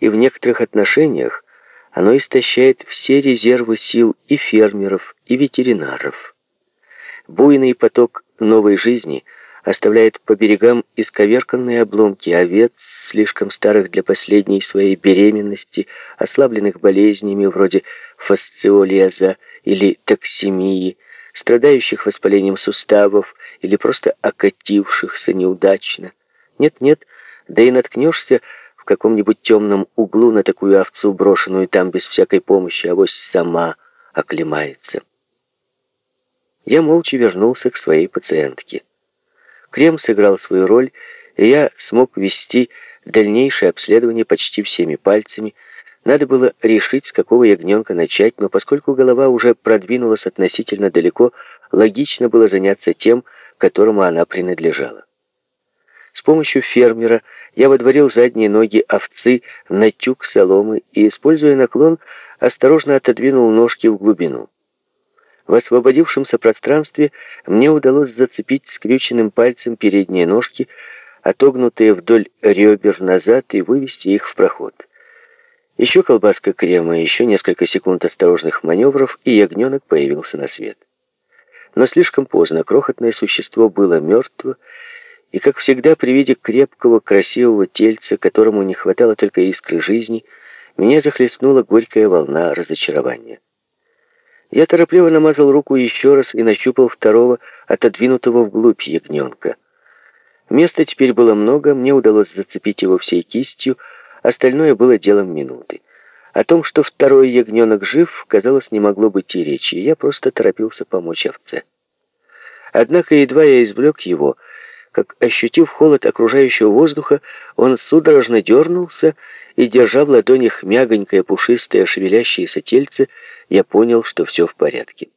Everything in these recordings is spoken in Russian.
и в некоторых отношениях оно истощает все резервы сил и фермеров, и ветеринаров. Буйный поток новой жизни оставляет по берегам исковерканные обломки овец, слишком старых для последней своей беременности, ослабленных болезнями вроде фасциолеза или токсемии, страдающих воспалением суставов или просто окатившихся неудачно. Нет-нет, да и наткнешься каком-нибудь темном углу на такую овцу, брошенную там без всякой помощи, авось сама оклемается. Я молча вернулся к своей пациентке. Крем сыграл свою роль, и я смог вести дальнейшее обследование почти всеми пальцами, надо было решить, с какого ягненка начать, но поскольку голова уже продвинулась относительно далеко, логично было заняться тем, которому она принадлежала. С помощью фермера я водворил задние ноги овцы на тюк соломы и, используя наклон, осторожно отодвинул ножки в глубину. В освободившемся пространстве мне удалось зацепить скрюченным пальцем передние ножки, отогнутые вдоль ребер назад, и вывести их в проход. Еще колбаска крема, еще несколько секунд осторожных маневров, и ягненок появился на свет. Но слишком поздно крохотное существо было мертво, и, как всегда, при виде крепкого, красивого тельца, которому не хватало только искры жизни, меня захлестнула горькая волна разочарования. Я торопливо намазал руку еще раз и нащупал второго, отодвинутого вглубь ягненка. Места теперь было много, мне удалось зацепить его всей кистью, Остальное было делом минуты. О том, что второй ягненок жив, казалось, не могло быть и речи. Я просто торопился помочь овце. Однако едва я извлек его, как, ощутив холод окружающего воздуха, он судорожно дернулся, и, держа в ладонях мягонькое, пушистое, шевелящееся тельце, я понял, что все в порядке.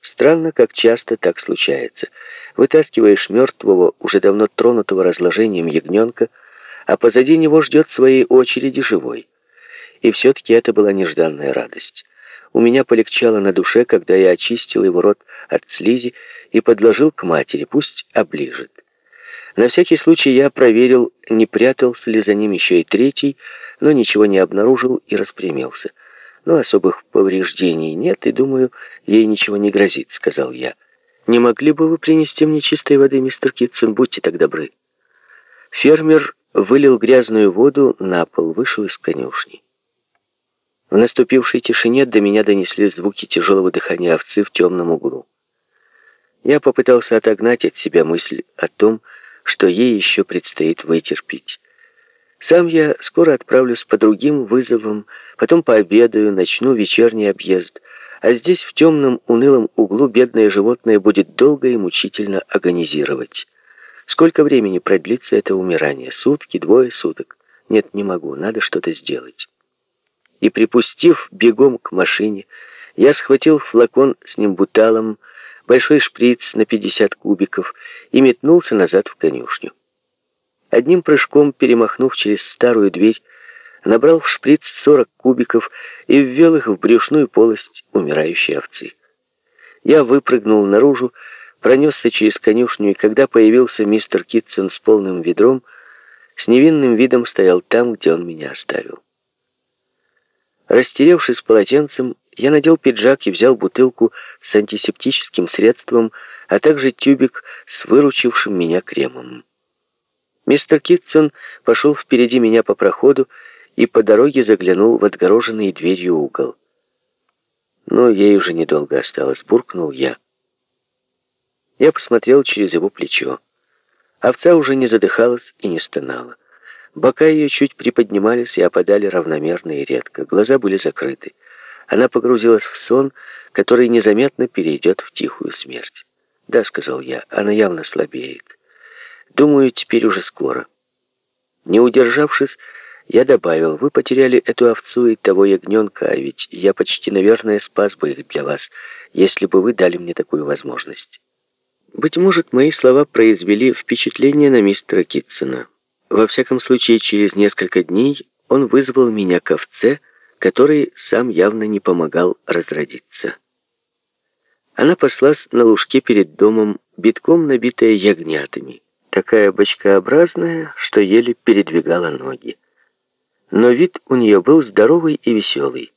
Странно, как часто так случается. Вытаскиваешь мертвого, уже давно тронутого разложением ягненка, а позади него ждет своей очереди живой. И все-таки это была нежданная радость. У меня полегчало на душе, когда я очистил его рот от слизи и подложил к матери, пусть оближет. На всякий случай я проверил, не прятался ли за ним еще и третий, но ничего не обнаружил и распрямился. Но особых повреждений нет, и, думаю, ей ничего не грозит, сказал я. Не могли бы вы принести мне чистой воды, мистер Китсон? Будьте так добры. Фермер вылил грязную воду на пол, вышел из конюшни. В наступившей тишине до меня донесли звуки тяжелого дыхания овцы в темном углу. Я попытался отогнать от себя мысль о том, что ей еще предстоит вытерпеть. Сам я скоро отправлюсь по другим вызовам, потом пообедаю, начну вечерний объезд, а здесь, в темном, унылом углу, бедное животное будет долго и мучительно агонизировать. Сколько времени продлится это умирание? Сутки, двое суток? Нет, не могу, надо что-то сделать. И припустив бегом к машине, я схватил флакон с нимбуталом, большой шприц на 50 кубиков и метнулся назад в конюшню. Одним прыжком, перемахнув через старую дверь, набрал в шприц 40 кубиков и ввел их в брюшную полость умирающей овцы. Я выпрыгнул наружу, пронесся через конюшню, и когда появился мистер Китсон с полным ведром, с невинным видом стоял там, где он меня оставил. Растеревшись полотенцем, я надел пиджак и взял бутылку с антисептическим средством, а также тюбик с выручившим меня кремом. Мистер Китсон пошел впереди меня по проходу и по дороге заглянул в отгороженный дверью угол. Но ей уже недолго осталось, буркнул я. Я посмотрел через его плечо. Овца уже не задыхалась и не стонала. Бока ее чуть приподнимались и опадали равномерно и редко. Глаза были закрыты. Она погрузилась в сон, который незаметно перейдет в тихую смерть. «Да», — сказал я, — «она явно слабеет. Думаю, теперь уже скоро». Не удержавшись, я добавил, «Вы потеряли эту овцу и того ягненка, а ведь я почти, наверное, спас бы их для вас, если бы вы дали мне такую возможность». Быть может, мои слова произвели впечатление на мистера Китсона. Во всяком случае, через несколько дней он вызвал меня к овце, который сам явно не помогал разродиться. Она паслась на лужке перед домом, битком набитая ягнятами, такая бочкообразная, что еле передвигала ноги. но вид у нее был здоровый и веселый.